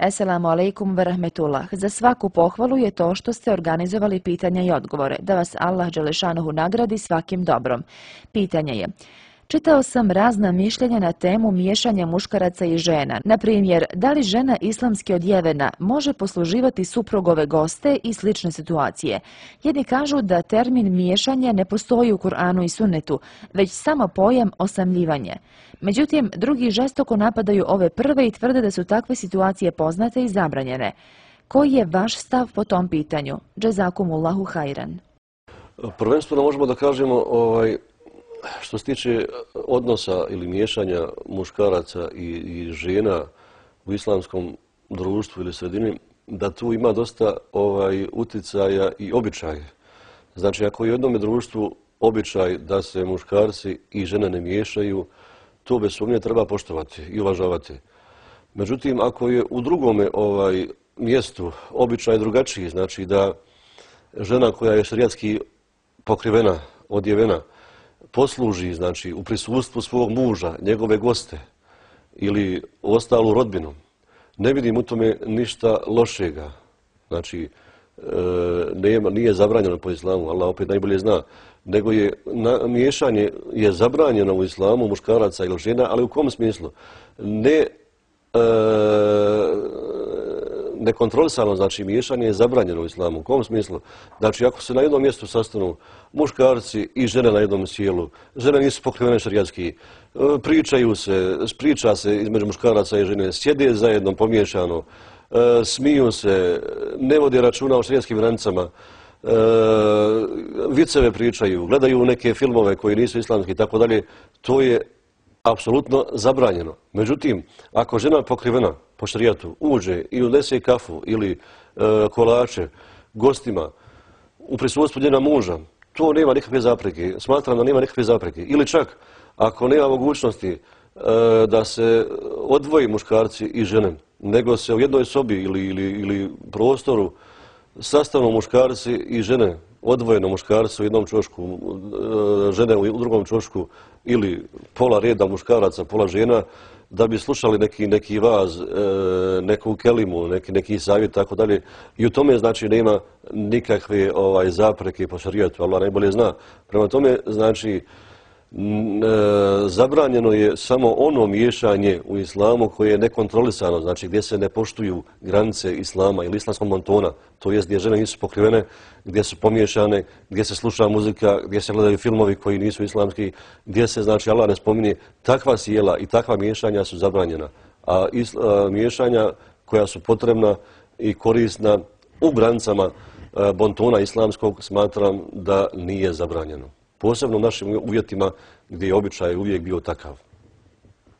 Esselamu alaikum wa rahmetullah. Za svaku pohvalu je to što ste organizovali pitanja i odgovore, da vas Allah Đelešanohu nagradi svakim dobrom. Pitanje je, Čitao sam razna mišljenja na temu miješanja muškaraca i žena. Na primjer, da li žena islamski odjevena može posluživati suprugove goste i slične situacije. Jedni kažu da termin miješanje ne postoji u Kur'anu i sunnetu, već samo pojam osamljivanje. Međutim, drugi žestoko napadaju ove prve i tvrde da su takve situacije poznate i zabranjene. Koji je vaš stav po tom pitanju? Džezakumullahu hajran. Prvenstveno možemo da kažemo ovaj, što se tiče odnosa ili miješanja muškaraca i, i žena u islamskom društvu ili sredini, da tu ima dosta ovaj uticaja i običaje. Znači, ako je u jednom društvu običaj da se muškarci i žene ne miješaju, to bez sumnje treba poštovati i uvažavati. Međutim, ako je u drugom ovaj, mjestu običaj drugačiji, znači da žena koja je šrijatski pokrivena, odjevena, posluži znači, u prisustvu svog muža, njegove goste ili ostalu rodbinu, ne vidim u tome ništa lošega. Znači, e, nema, nije zabranjeno po islamu, Allah opet najbolje zna, nego je na, miješanje je zabranjeno u islamu muškaraca ili žena, ali u kom smislu? Ne e, nekontrolisano, znači miješanje je zabranjeno u islamu. U kom smislu? Znači, ako se na jednom mjestu sastanu muškarci i žene na jednom sjelu, žene nisu pokrivene šarijatski, e, pričaju se, priča se između muškaraca i žene, sjede zajedno pomiješano, e, smiju se, ne vodi računa o šarijatskim granicama, e, viceve pričaju, gledaju neke filmove koji nisu islamski i tako dalje, to je apsolutno zabranjeno. Međutim, ako žena pokrivena po šarijatu uđe i unese kafu ili e, kolače gostima u prisutstvu njena muža, to nema nikakve zapreke. Smatram da nema nikakve zapreke. Ili čak, ako nema mogućnosti e, da se odvoji muškarci i žene, nego se u jednoj sobi ili, ili, ili prostoru sastavno muškarci i žene, odvojeno muškarci u jednom čošku, e, žene u drugom čošku ili pola reda muškaraca, pola žena, da bi slušali neki, neki vaz, e, neku kelimu, neki, neki savjet, tako dalje. I u tome, znači, nema nikakve ovaj, zapreke po šarijetu, Allah najbolje zna. Prema tome, znači, E, Mm, e, zabranjeno je samo ono miješanje u islamu koje je nekontrolisano, znači gdje se ne poštuju granice islama ili islamskog montona, to jest gdje žene nisu pokrivene, gdje su pomiješane, gdje se sluša muzika, gdje se gledaju filmovi koji nisu islamski, gdje se, znači, Allah ne spominje, takva sjela i takva miješanja su zabranjena. A, a e, miješanja koja su potrebna i korisna u granicama e, bontona islamskog smatram da nije zabranjeno posebno u našim uvjetima gdje je običaj uvijek bio takav.